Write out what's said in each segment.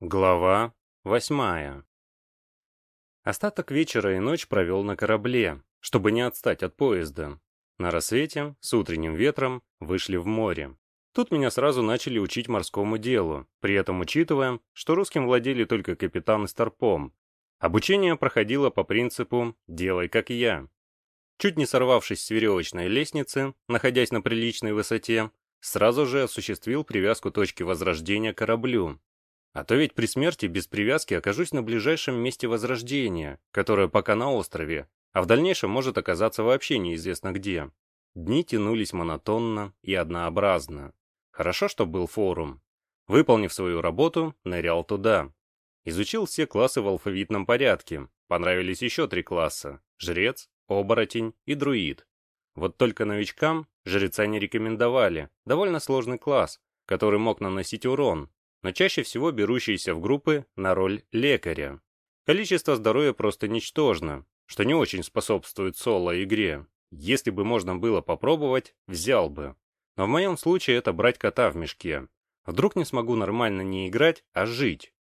Глава восьмая Остаток вечера и ночь провел на корабле, чтобы не отстать от поезда. На рассвете, с утренним ветром, вышли в море. Тут меня сразу начали учить морскому делу, при этом учитывая, что русским владели только капитан и старпом. Обучение проходило по принципу «делай как я». Чуть не сорвавшись с веревочной лестницы, находясь на приличной высоте, сразу же осуществил привязку точки возрождения кораблю, а то ведь при смерти без привязки окажусь на ближайшем месте возрождения, которое пока на острове, а в дальнейшем может оказаться вообще неизвестно где. Дни тянулись монотонно и однообразно. Хорошо, что был форум. Выполнив свою работу, нырял туда. Изучил все классы в алфавитном порядке. Понравились еще три класса – жрец, оборотень и друид. Вот только новичкам жреца не рекомендовали. Довольно сложный класс, который мог наносить урон, но чаще всего берущиеся в группы на роль лекаря. Количество здоровья просто ничтожно, что не очень способствует соло-игре. Если бы можно было попробовать, взял бы. Но в моем случае это брать кота в мешке. Вдруг не смогу нормально не играть, а жить.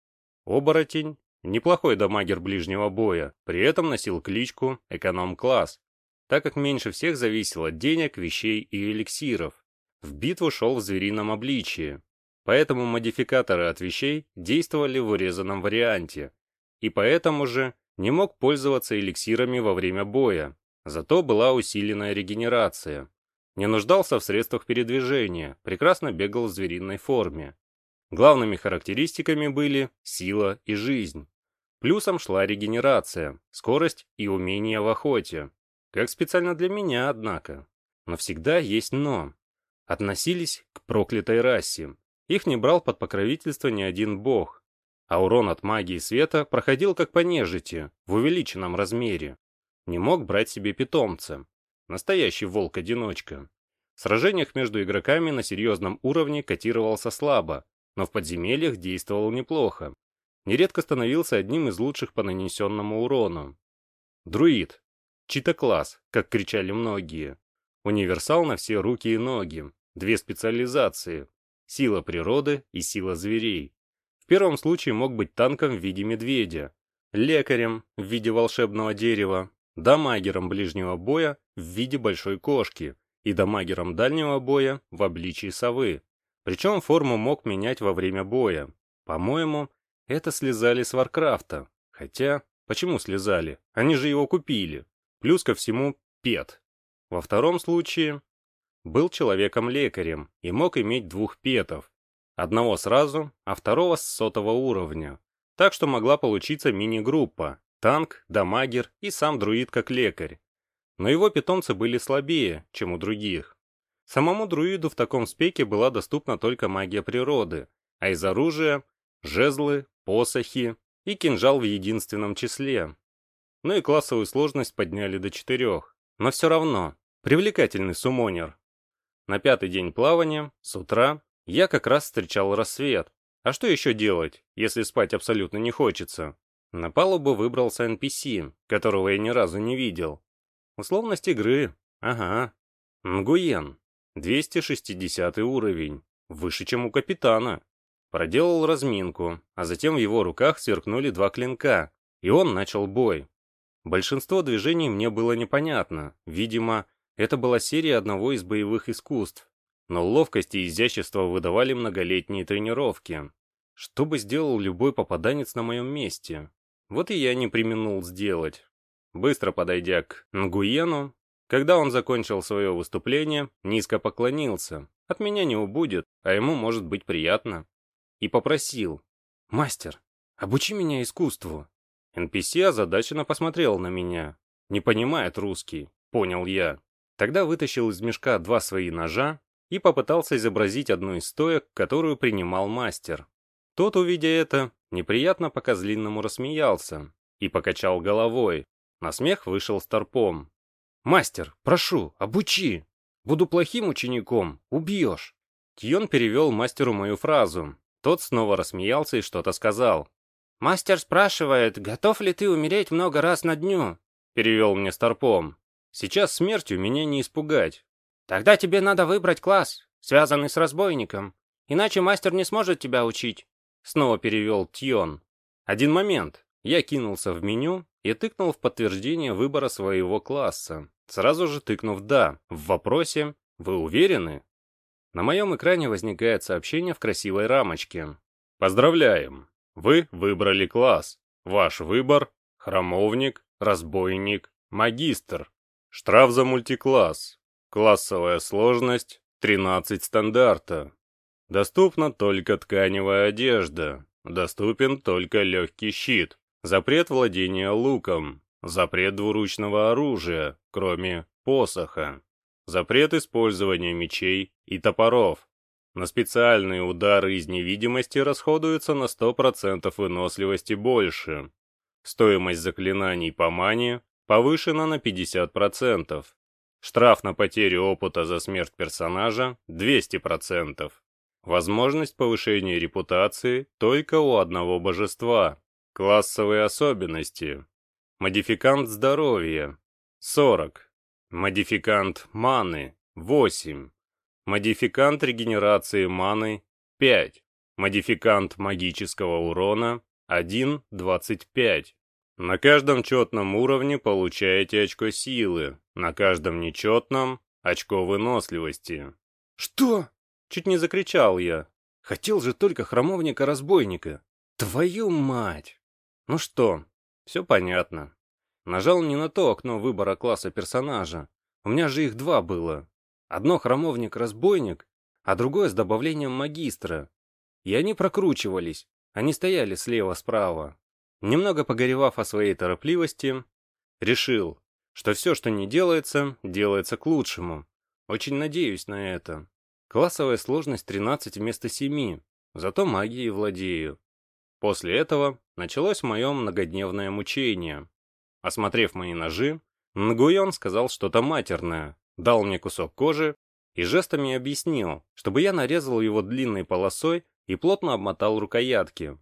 Оборотень – неплохой дамагер ближнего боя, при этом носил кличку «эконом-класс», так как меньше всех зависело денег, вещей и эликсиров. В битву шел в зверином обличии, Поэтому модификаторы от вещей действовали в урезанном варианте, и поэтому же не мог пользоваться эликсирами во время боя, зато была усиленная регенерация. Не нуждался в средствах передвижения, прекрасно бегал в звериной форме. Главными характеристиками были сила и жизнь. Плюсом шла регенерация, скорость и умение в охоте. Как специально для меня, однако. Но всегда есть «но». Относились к проклятой расе, их не брал под покровительство ни один бог, а урон от магии света проходил как по нежити, в увеличенном размере. Не мог брать себе питомца. Настоящий волк-одиночка. В сражениях между игроками на серьезном уровне котировался слабо, но в подземельях действовал неплохо. Нередко становился одним из лучших по нанесенному урону. Друид. Чита-класс, как кричали многие. Универсал на все руки и ноги. Две специализации, сила природы и сила зверей. В первом случае мог быть танком в виде медведя, лекарем в виде волшебного дерева, дамагером ближнего боя в виде большой кошки и дамагером дальнего боя в обличии совы. Причем форму мог менять во время боя. По-моему, это слизали с Варкрафта. Хотя, почему слизали? Они же его купили. Плюс ко всему, пет. Во втором случае был человеком-лекарем и мог иметь двух петов. Одного сразу, а второго с сотого уровня. Так что могла получиться мини-группа, танк, дамагер и сам друид как лекарь. Но его питомцы были слабее, чем у других. Самому друиду в таком спеке была доступна только магия природы, а из оружия — жезлы, посохи и кинжал в единственном числе. Ну и классовую сложность подняли до четырех. Но все равно, привлекательный сумонер, на пятый день плавания, с утра, я как раз встречал рассвет. А что еще делать, если спать абсолютно не хочется? На палубу выбрался NPC, которого я ни разу не видел. Условность игры. Ага. Нгуен. 260 уровень. Выше, чем у капитана. Проделал разминку, а затем в его руках сверкнули два клинка, и он начал бой. Большинство движений мне было непонятно. Видимо, это была серия одного из боевых искусств, но ловкость и изящество выдавали многолетние тренировки. Что бы сделал любой попаданец на моем месте? Вот и я не применул сделать. Быстро подойдя к Нгуену, когда он закончил свое выступление, низко поклонился. От меня не убудет, а ему может быть приятно. И попросил. «Мастер, обучи меня искусству». NPC озадаченно посмотрел на меня. «Не понимает русский», — понял я. Тогда вытащил из мешка два свои ножа и попытался изобразить одну из стоек, которую принимал мастер. Тот, увидя это, неприятно по-козлиному рассмеялся и покачал головой. На смех вышел старпом. «Мастер, прошу, обучи! Буду плохим учеником, убьешь!» Тьон перевел мастеру мою фразу. Тот снова рассмеялся и что-то сказал. «Мастер спрашивает, готов ли ты умереть много раз на дню?» Перевел мне старпом. Сейчас смертью меня не испугать. Тогда тебе надо выбрать класс, связанный с разбойником. Иначе мастер не сможет тебя учить. снова перевел Тьон. Один момент. Я кинулся в меню и тыкнул в подтверждение выбора своего класса. Сразу же тыкнув «да» в вопросе «Вы уверены?» На моем экране возникает сообщение в красивой рамочке. Поздравляем! Вы выбрали класс. Ваш выбор – храмовник, разбойник, магистр. Штраф за мультикласс. Классовая сложность 13 стандарта. Доступна только тканевая одежда. Доступен только легкий щит. Запрет владения луком. Запрет двуручного оружия, кроме посоха. Запрет использования мечей и топоров. На специальные удары из невидимости расходуется на 100% выносливости больше. Стоимость заклинаний по мане повышена на 50%. Штраф на потерю опыта за смерть персонажа 200%. Возможность повышения репутации только у одного божества. Классовые особенности. Модификант здоровья 40. Модификант маны 8. Модификант регенерации маны 5. Модификант магического урона 1.25. На каждом четном уровне получаете очко силы, на каждом нечетном – очко выносливости. «Что?» – чуть не закричал я. «Хотел же только храмовника-разбойника. Твою мать!» Ну что, все понятно. Нажал не на то окно выбора класса персонажа. У меня же их два было. Одно храмовник-разбойник, а другое с добавлением магистра. И они прокручивались, они стояли слева-справа. Немного погоревав о своей торопливости, решил, что все, что не делается, делается к лучшему. Очень надеюсь на это. Классовая сложность 13 вместо 7, зато магией владею. После этого началось мое многодневное мучение. Осмотрев мои ножи, Нгуйон сказал что-то матерное, дал мне кусок кожи и жестами объяснил, чтобы я нарезал его длинной полосой и плотно обмотал рукоятки.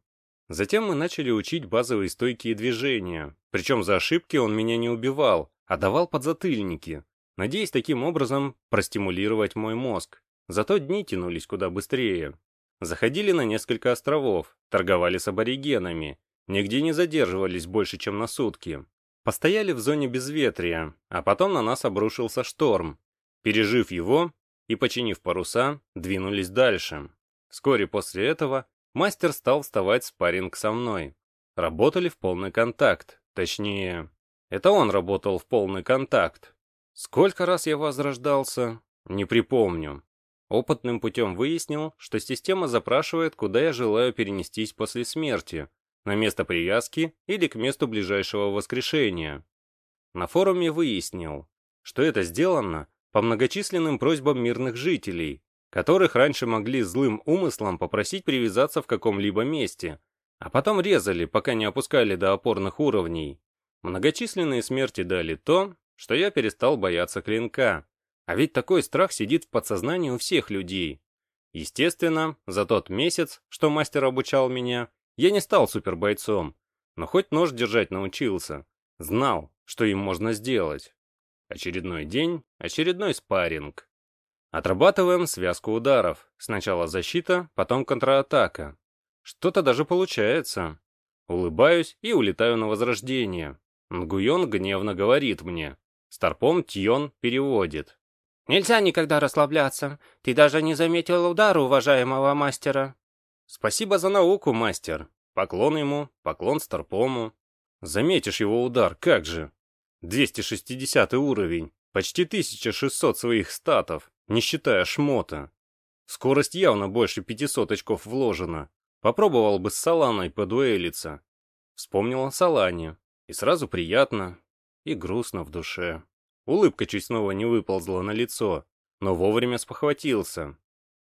Затем мы начали учить базовые стойкие движения, причем за ошибки он меня не убивал, а давал подзатыльники, надеясь таким образом простимулировать мой мозг. Зато дни тянулись куда быстрее. Заходили на несколько островов, торговали с аборигенами, нигде не задерживались больше, чем на сутки. Постояли в зоне безветрия, а потом на нас обрушился шторм. Пережив его и починив паруса, двинулись дальше. Вскоре после этого мастер стал вставать в спарринг со мной. Работали в полный контакт, точнее, это он работал в полный контакт. Сколько раз я возрождался, не припомню. Опытным путем выяснил, что система запрашивает, куда я желаю перенестись после смерти, на место привязки или к месту ближайшего воскрешения. На форуме выяснил, что это сделано по многочисленным просьбам мирных жителей, которых раньше могли злым умыслом попросить привязаться в каком-либо месте, а потом резали, пока не опускали до опорных уровней. Многочисленные смерти дали то, что я перестал бояться клинка. А ведь такой страх сидит в подсознании у всех людей. Естественно, за тот месяц, что мастер обучал меня, я не стал супербойцом, но хоть нож держать научился. Знал, что им можно сделать. Очередной день, очередной спарринг. Отрабатываем связку ударов. Сначала защита, потом контратака. Что-то даже получается. Улыбаюсь и улетаю на возрождение. Нгуйон гневно говорит мне. Старпом Тьон переводит. «Нельзя никогда расслабляться. Ты даже не заметил удара уважаемого мастера». Спасибо за науку, мастер. Поклон ему, поклон Старпому. Заметишь его удар, как же. 260 уровень, почти 1600 своих статов, не считая шмота. Скорость явно больше 500 очков вложена. Попробовал бы с Саланой подуэлиться. Вспомнил о Салане. И сразу приятно, и грустно в душе. Улыбка чуть снова не выползла на лицо, но вовремя спохватился.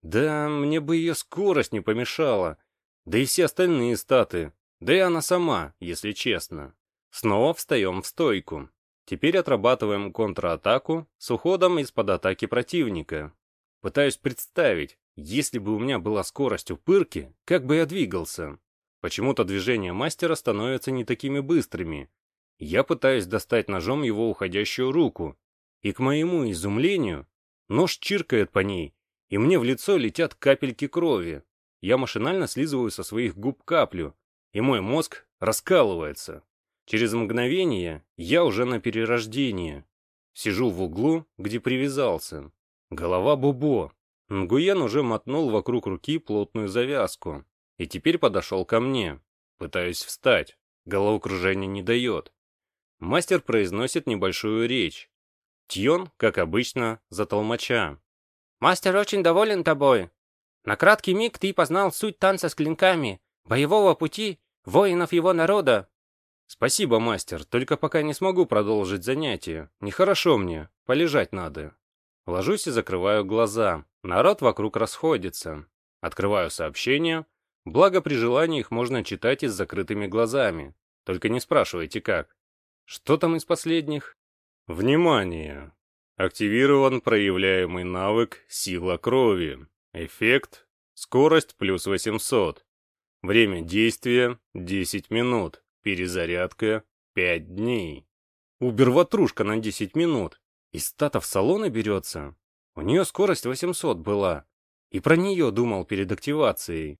Да, мне бы ее скорость не помешала. Да и все остальные статы. Да и она сама, если честно. Снова встаем в стойку. Теперь отрабатываем контратаку с уходом из-под атаки противника. Пытаюсь представить, если бы у меня была скорость у пырки, как бы я двигался. Почему-то движения мастера становятся не такими быстрыми. Я пытаюсь достать ножом его уходящую руку. И к моему изумлению, нож чиркает по ней и мне в лицо летят капельки крови. я машинально слизываю со своих губ каплю, и мой мозг раскалывается. Через мгновение я уже на перерождении. Сижу в углу, где привязался. Голова Бубо. Нгуен уже мотнул вокруг руки плотную завязку. И теперь подошел ко мне. Пытаюсь встать. Головокружение не дает. Мастер произносит небольшую речь. Тьон, как обычно, за толмача. «Мастер очень доволен тобой. На краткий миг ты познал суть танца с клинками, боевого пути, воинов его народа». «Спасибо, мастер, только пока не смогу продолжить занятие. Нехорошо мне, полежать надо». Ложусь и закрываю глаза. Народ вокруг расходится. Открываю сообщения. Благо, при желании их можно читать и с закрытыми глазами. Только не спрашивайте, как. Что там из последних? Внимание! Активирован проявляемый навык «Сила крови». Эффект «Скорость плюс 800». Время действия — 10 минут. Перезарядка — 5 дней. Убер-ватрушка на 10 минут. Из статов салона берется. У нее скорость 800 была. И про нее думал перед активацией.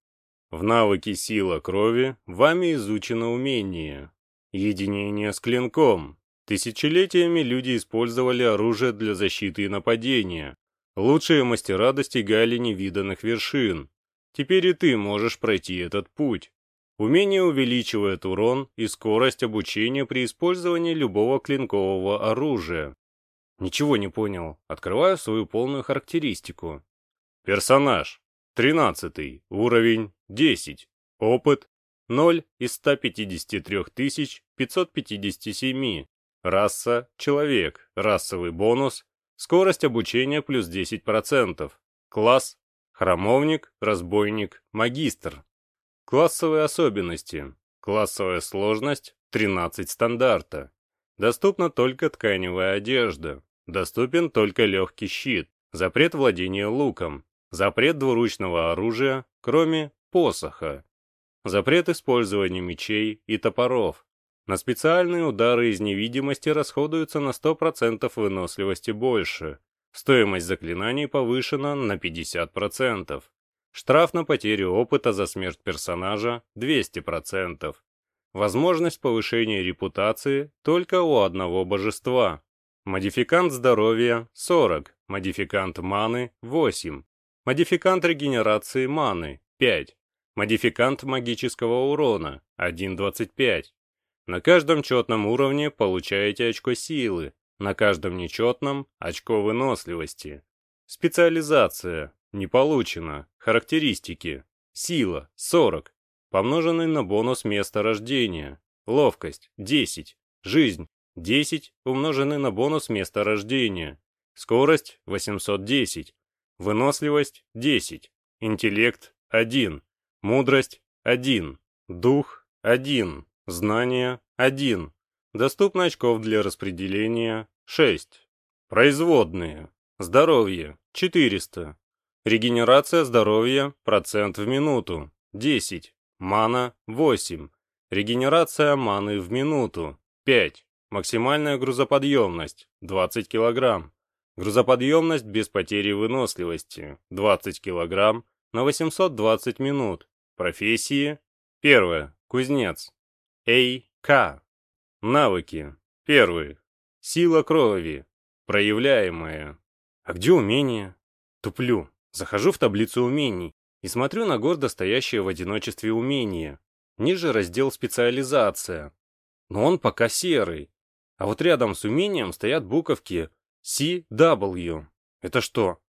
В навыке «Сила крови» вами изучено умение. Единение с клинком. Тысячелетиями люди использовали оружие для защиты и нападения. Лучшие мастера достигали невиданных вершин. Теперь и ты можешь пройти этот путь. Умение увеличивает урон и скорость обучения при использовании любого клинкового оружия. Ничего не понял. Открываю свою полную характеристику. Персонаж. 13. Уровень 10. Опыт 0 из 153 557. Раса – человек. Расовый бонус. Скорость обучения плюс 10%. Класс – храмовник, разбойник, магистр. Классовые особенности. Классовая сложность – 13 стандарта. Доступна только тканевая одежда. Доступен только легкий щит. Запрет владения луком. Запрет двуручного оружия, кроме посоха. Запрет использования мечей и топоров. На специальные удары из невидимости расходуется на 100% выносливости больше. Стоимость заклинаний повышена на 50%. Штраф на потерю опыта за смерть персонажа 200%. Возможность повышения репутации только у одного божества. Модификант здоровья 40, модификант маны 8, модификант регенерации маны 5, Модификант магического урона 1.25. На каждом четном уровне получаете очко силы, на каждом нечетном – очко выносливости. Специализация. Не получено. Характеристики. Сила – 40, помноженный на бонус места рождения. Ловкость – 10. Жизнь – 10, умноженный на бонус места рождения. Скорость – 810. Выносливость – 10. Интеллект – 1. Мудрость – 1. Дух – 1. Знание – 1. Доступно очков для распределения – 6. Производные. Здоровье – 400. Регенерация здоровья – процент в минуту – 10. Мана – 8. Регенерация маны в минуту – 5. Максимальная грузоподъемность – 20 кг. Грузоподъемность без потери выносливости – 20 кг на 820 минут. Профессии. Первое. Кузнец. Эй, К. Навыки. Первый. Сила крови. Проявляемая. А где умения? Туплю. Захожу в таблицу умений и смотрю на гордо стоящее в одиночестве умение. Ниже раздел «Специализация». Но он пока серый. А вот рядом с умением стоят буковки CW. Это что?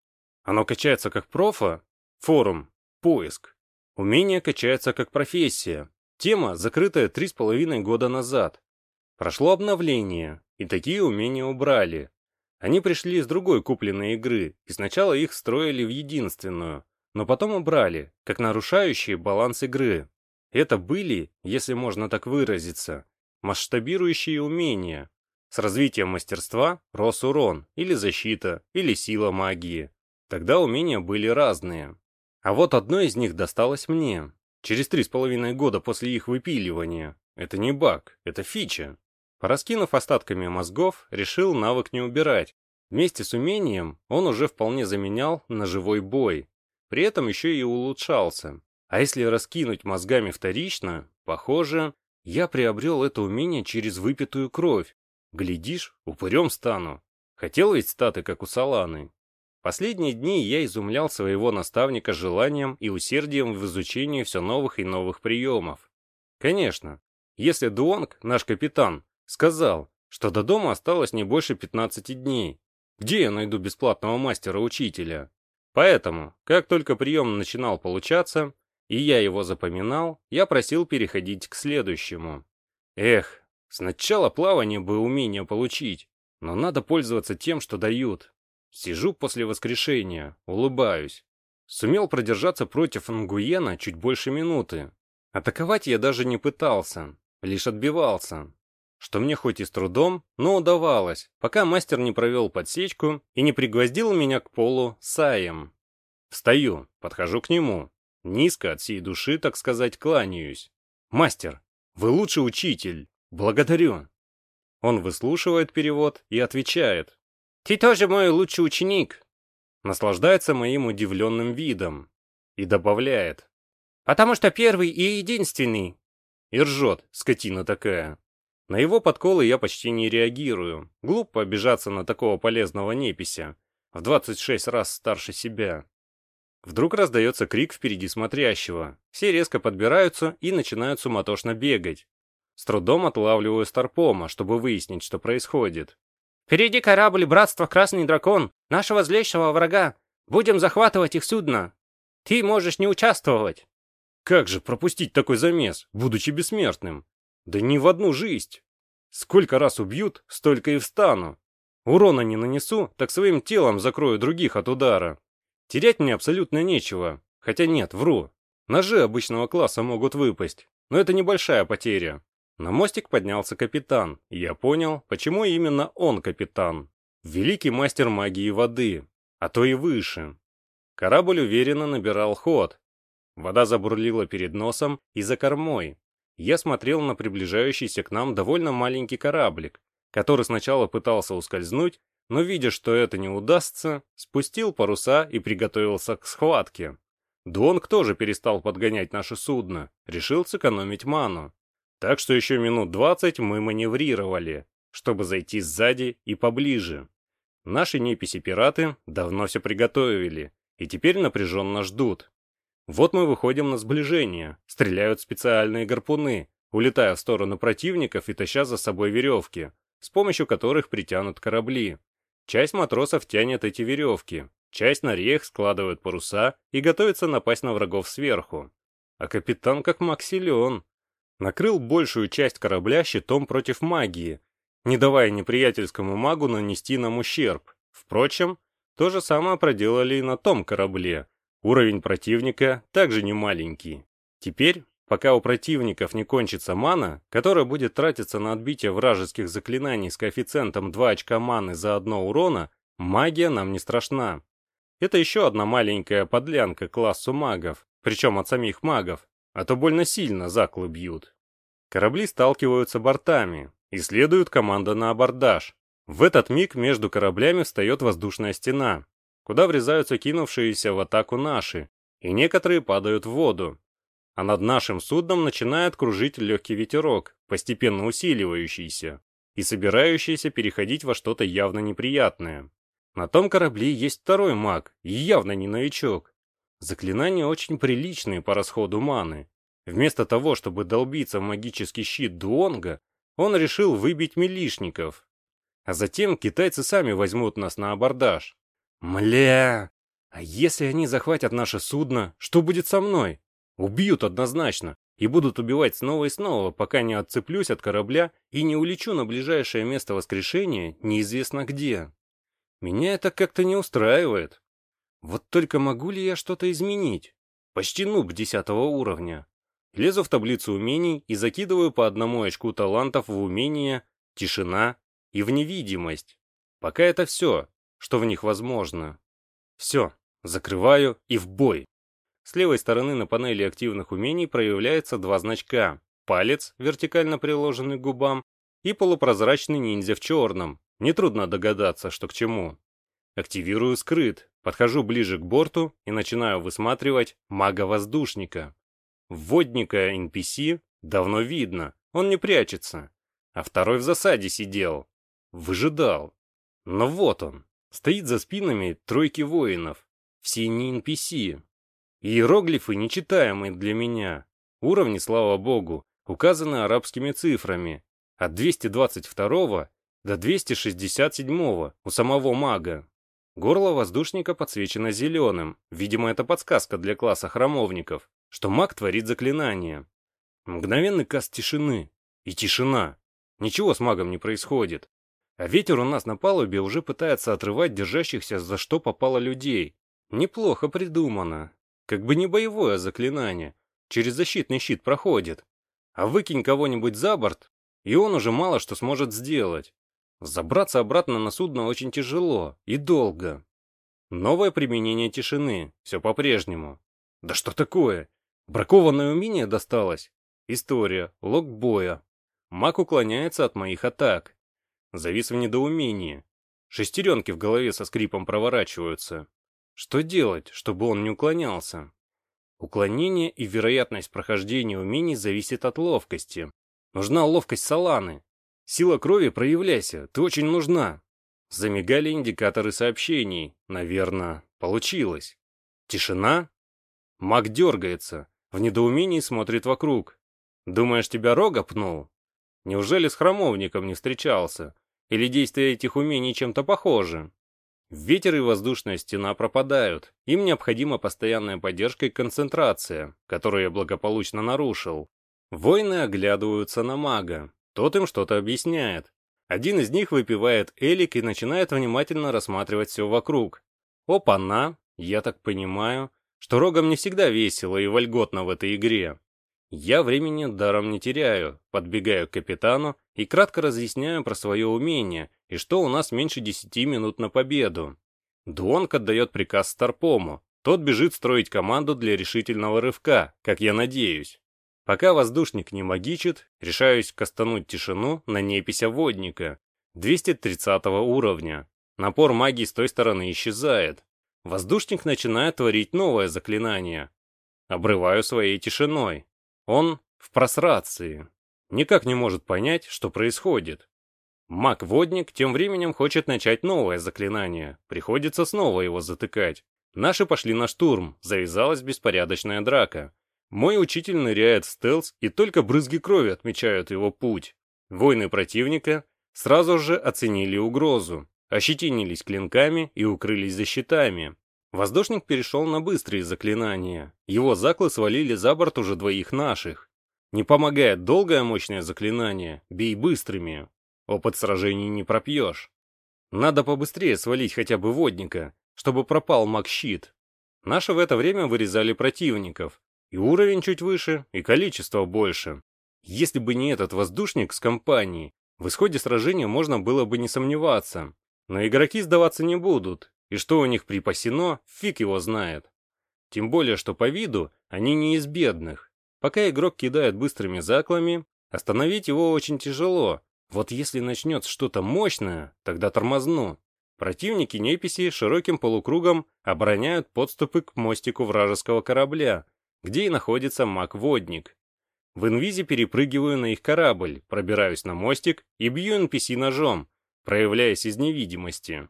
Оно качается как профа? Форум. Поиск. Умение качается как профессия. Тема, закрытая три с половиной года назад. Прошло обновление, и такие умения убрали. Они пришли из другой купленной игры, и сначала их строили в единственную, но потом убрали, как нарушающие баланс игры. Это были, если можно так выразиться, масштабирующие умения. С развитием мастерства рос урон, или защита, или сила магии. Тогда умения были разные. А вот одно из них досталось мне. Через три с половиной года после их выпиливания. Это не баг, это фича. Пораскинув остатками мозгов, решил навык не убирать. Вместе с умением он уже вполне заменял на живой бой. При этом еще и улучшался. А если раскинуть мозгами вторично, похоже, я приобрел это умение через выпитую кровь. Глядишь, упырем стану. Хотел ведь статы, как у Саланы. Последние дни я изумлял своего наставника желанием и усердием в изучении все новых и новых приемов. Конечно, если Дуонг, наш капитан, сказал, что до дома осталось не больше 15 дней, где я найду бесплатного мастера-учителя? Поэтому, как только прием начинал получаться, и я его запоминал, я просил переходить к следующему. Эх, сначала плавание бы умение получить, но надо пользоваться тем, что дают. Сижу после воскрешения, улыбаюсь. Сумел продержаться против Нгуена чуть больше минуты. Атаковать я даже не пытался, лишь отбивался. Что мне хоть и с трудом, но удавалось, пока мастер не провел подсечку и не пригвоздил меня к полу саем. Встаю, подхожу к нему. Низко от всей души, так сказать, кланяюсь. «Мастер, вы лучший учитель. Благодарю». Он выслушивает перевод и отвечает. «Ты тоже мой лучший ученик!» Наслаждается моим удивленным видом. И добавляет. «Потому что первый и единственный!» И ржет, скотина такая. На его подколы я почти не реагирую. Глупо обижаться на такого полезного непися. В 26 раз старше себя. Вдруг раздается крик впереди смотрящего. Все резко подбираются и начинают суматошно бегать. С трудом отлавливаю Старпома, чтобы выяснить, что происходит. «Впереди корабль Братства Красный Дракон, нашего злейшего врага. Будем захватывать их судно. Ты можешь не участвовать». Как же пропустить такой замес, будучи бессмертным? Да не в одну жизнь. Сколько раз убьют, столько и встану. Урона не нанесу, так своим телом закрою других от удара. Терять мне абсолютно нечего. Хотя нет, вру. Ножи обычного класса могут выпасть, но это небольшая потеря. На мостик поднялся капитан, и я понял, почему именно он капитан. Великий мастер магии воды, а то и выше. Корабль уверенно набирал ход. Вода забурлила перед носом и за кормой. Я смотрел на приближающийся к нам довольно маленький кораблик, который сначала пытался ускользнуть, но, видя, что это не удастся, спустил паруса и приготовился к схватке. Донг тоже перестал подгонять наше судно, решил сэкономить ману. Так что еще минут двадцать мы маневрировали, чтобы зайти сзади и поближе. Наши неписи-пираты давно все приготовили, и теперь напряженно ждут. Вот мы выходим на сближение, стреляют специальные гарпуны, улетая в сторону противников и таща за собой веревки, с помощью которых притянут корабли. Часть матросов тянет эти веревки, часть на реях складывают паруса и готовится напасть на врагов сверху. А капитан как маг силен, накрыл большую часть корабля щитом против магии, не давая неприятельскому магу нанести нам ущерб. Впрочем, то же самое проделали и на том корабле. Уровень противника также не маленький. Теперь, пока у противников не кончится мана, которая будет тратиться на отбитие вражеских заклинаний с коэффициентом 2 очка маны за одно урона, магия нам не страшна. Это еще одна маленькая подлянка классу магов, причем от самих магов, а то больно сильно заклы бьют. Корабли сталкиваются бортами, и следует команда на абордаж. В этот миг между кораблями встает воздушная стена, куда врезаются кинувшиеся в атаку наши, и некоторые падают в воду. А над нашим судном начинает кружить легкий ветерок, постепенно усиливающийся, и собирающийся переходить во что-то явно неприятное. На том корабле есть второй маг, и явно не новичок. Заклинания очень приличные по расходу маны. Вместо того, чтобы долбиться в магический щит Дуонга, он решил выбить милишников. А затем китайцы сами возьмут нас на абордаж. Мля! А если они захватят наше судно, что будет со мной? Убьют однозначно и будут убивать снова и снова, пока не отцеплюсь от корабля и не улечу на ближайшее место воскрешения неизвестно где. Меня это как-то не устраивает. Вот только могу ли я что-то изменить? Почти нуб десятого уровня. Лезу в таблицу умений и закидываю по одному очку талантов в умения, тишина и в невидимость. Пока это все, что в них возможно. Все, закрываю и в бой. С левой стороны на панели активных умений проявляется два значка. Палец, вертикально приложенный к губам, и полупрозрачный ниндзя в черном. Нетрудно догадаться, что к чему. Активирую скрыт, подхожу ближе к борту и начинаю высматривать мага-воздушника. Водника NPC давно видно, он не прячется. А второй в засаде сидел. Выжидал. Но вот он, стоит за спинами тройки воинов. Все не NPC. Иероглифы нечитаемые для меня. Уровни, слава богу, указаны арабскими цифрами. От 222 до 267 у самого мага. Горло воздушника подсвечено зеленым. Видимо, это подсказка для класса храмовников, что маг творит заклинание. Мгновенный каст тишины. И тишина. Ничего с магом не происходит. А ветер у нас на палубе уже пытается отрывать держащихся за что попало людей. Неплохо придумано. Как бы не боевое заклинание. Через защитный щит проходит. А выкинь кого-нибудь за борт, и он уже мало что сможет сделать. Забраться обратно на судно очень тяжело и долго. Новое применение тишины. Все по-прежнему. Да что такое? Бракованное умение досталось? История. Лог боя. Маг уклоняется от моих атак. Завис в недоумении. Шестеренки в голове со скрипом проворачиваются. Что делать, чтобы он не уклонялся? Уклонение и вероятность прохождения умений зависит от ловкости. Нужна ловкость Саланы. Сила крови, проявляйся, ты очень нужна. Замигали индикаторы сообщений. Наверное, получилось. Тишина? Маг дергается. В недоумении смотрит вокруг. Думаешь, тебя рога пнул? Неужели с храмовником не встречался? Или действия этих умений чем-то похожи? Ветер и воздушная стена пропадают. Им необходима постоянная поддержка и концентрация, которую я благополучно нарушил. Воины оглядываются на мага. Тот им что-то объясняет. Один из них выпивает элик и начинает внимательно рассматривать все вокруг. Опа-на, я так понимаю, что рогам не всегда весело и вольготно в этой игре. Я времени даром не теряю, подбегаю к капитану и кратко разъясняю про свое умение и что у нас меньше десяти минут на победу. Дуонг отдает приказ Старпому, тот бежит строить команду для решительного рывка, как я надеюсь. Пока воздушник не магичит, решаюсь кастануть тишину на непися водника, 230 уровня. Напор магии с той стороны исчезает. Воздушник начинает творить новое заклинание. Обрываю своей тишиной. Он в просрации. Никак не может понять, что происходит. Маг-водник тем временем хочет начать новое заклинание. Приходится снова его затыкать. Наши пошли на штурм, завязалась беспорядочная драка. Мой учитель ныряет в стелс, и только брызги крови отмечают его путь. Воины противника сразу же оценили угрозу, ощетинились клинками и укрылись за щитами. Воздушник перешел на быстрые заклинания. Его заклы свалили за борт уже двоих наших. Не помогает долгое мощное заклинание, бей быстрыми. Опыт сражений не пропьешь. Надо побыстрее свалить хотя бы водника, чтобы пропал маг-щит. Наши в это время вырезали противников. И уровень чуть выше, и количество больше. Если бы не этот воздушник с компанией, в исходе сражения можно было бы не сомневаться. Но игроки сдаваться не будут, и что у них припасено, фиг его знает. Тем более, что по виду они не из бедных. Пока игрок кидает быстрыми заклами, остановить его очень тяжело. Вот если начнется что-то мощное, тогда тормозну. Противники неписи широким полукругом обороняют подступы к мостику вражеского корабля, где и находится маг-водник. В инвизе перепрыгиваю на их корабль, пробираюсь на мостик и бью NPC ножом, проявляясь из невидимости.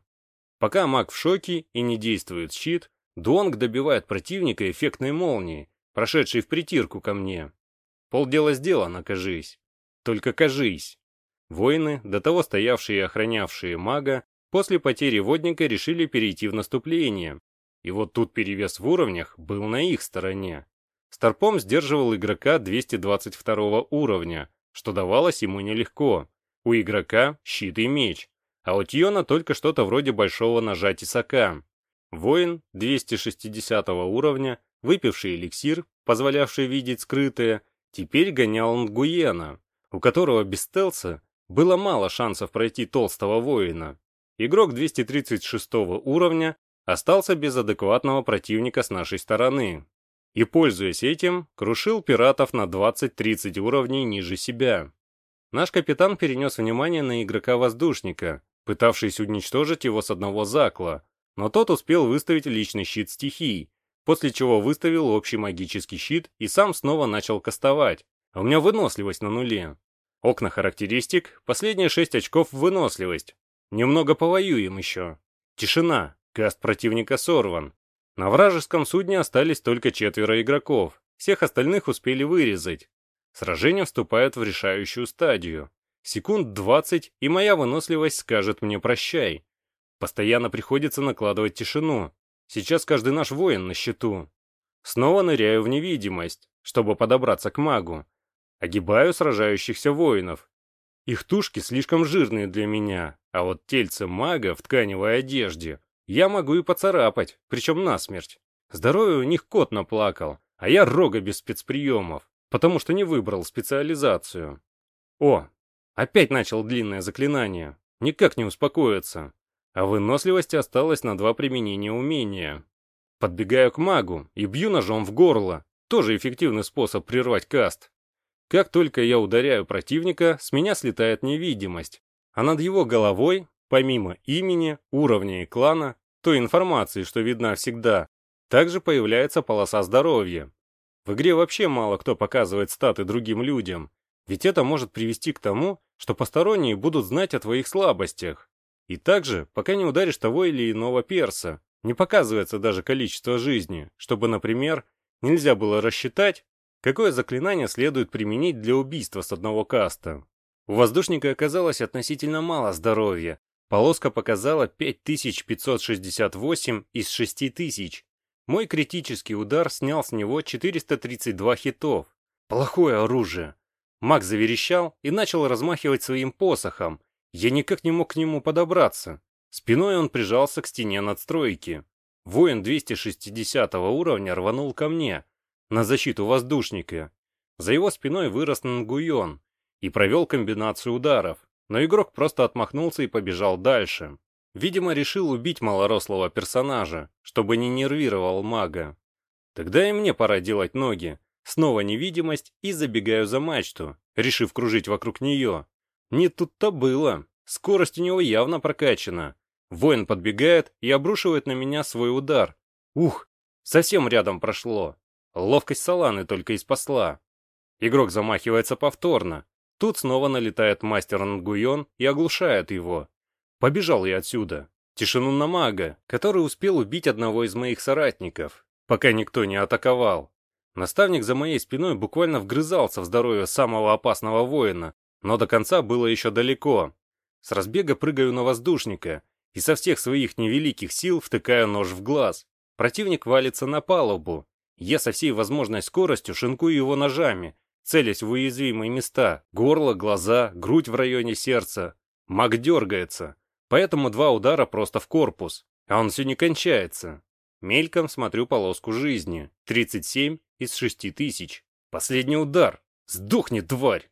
Пока маг в шоке и не действует щит, Дуонг добивает противника эффектной молнией, прошедшей в притирку ко мне. Полдела сделано, кажись. Только кажись. Воины, до того стоявшие и охранявшие мага, после потери водника решили перейти в наступление. И вот тут перевес в уровнях был на их стороне. Старпом сдерживал игрока 222 уровня, что давалось ему нелегко. У игрока щит и меч, а у Тьона только что-то вроде большого ножа тесака. Воин 260 уровня, выпивший эликсир, позволявший видеть скрытое, теперь гонял Нгуена, у которого без стелса было мало шансов пройти толстого воина. Игрок 236 уровня остался без адекватного противника с нашей стороны. И, пользуясь этим, крушил пиратов на 20-30 уровней ниже себя. Наш капитан перенес внимание на игрока-воздушника, пытавшись уничтожить его с одного закла, но тот успел выставить личный щит стихий, после чего выставил общий магический щит и сам снова начал кастовать, а у меня выносливость на нуле. Окна характеристик, последние 6 очков выносливость. Немного повоюем еще. Тишина, каст противника сорван. На вражеском судне остались только четверо игроков, всех остальных успели вырезать. Сражение вступает в решающую стадию. Секунд 20, и моя выносливость скажет мне прощай. Постоянно приходится накладывать тишину. Сейчас каждый наш воин на счету. Снова ныряю в невидимость, чтобы подобраться к магу. Огибаю сражающихся воинов. Их тушки слишком жирные для меня, а вот тельце мага в тканевой одежде я могу и поцарапать, причем насмерть. Здоровье у них кот наплакал, а я рога без спецприемов, потому что не выбрал специализацию. О, опять начал длинное заклинание. Никак не успокоится. А выносливости осталось на два применения умения. Подбегаю к магу и бью ножом в горло. Тоже эффективный способ прервать каст. Как только я ударяю противника, с меня слетает невидимость, а над его головой, помимо имени, уровня и клана, той информации, что видна всегда, также появляется полоса здоровья. В игре вообще мало кто показывает статы другим людям, ведь это может привести к тому, что посторонние будут знать о твоих слабостях. И также, пока не ударишь того или иного перса, не показывается даже количество жизни, чтобы, например, нельзя было рассчитать, Какое заклинание следует применить для убийства с одного каста? У воздушника оказалось относительно мало здоровья. Полоска показала 5568 из 6000. Мой критический удар снял с него 432 хитов. Плохое оружие. Маг заверещал и начал размахивать своим посохом. Я никак не мог к нему подобраться. Спиной он прижался к стене надстройки. Воин 260 уровня рванул ко мне, на защиту воздушника. За его спиной вырос Нгуйон и провел комбинацию ударов, но игрок просто отмахнулся и побежал дальше. Видимо, решил убить малорослого персонажа, чтобы не нервировал мага. Тогда и мне пора делать ноги. Снова невидимость и забегаю за мачту, решив кружить вокруг нее. Не тут-то было. Скорость у него явно прокачана. Воин подбегает и обрушивает на меня свой удар. Ух, совсем рядом прошло. Ловкость Саланы только и спасла. Игрок замахивается повторно. Тут снова налетает мастер Нгуйон и оглушает его. Побежал я отсюда. Тишину на мага, который успел убить одного из моих соратников, пока никто не атаковал. Наставник за моей спиной буквально вгрызался в здоровье самого опасного воина, но до конца было еще далеко. С разбега прыгаю на воздушника и со всех своих невеликих сил втыкаю нож в глаз. Противник валится на палубу, я со всей возможной скоростью шинкую его ножами, целясь в уязвимые места, горло, глаза, грудь в районе сердца. Маг дергается, поэтому два удара просто в корпус, а он все не кончается. Мельком смотрю полоску жизни. 37 из 6 тысяч. Последний удар. Сдохни, тварь!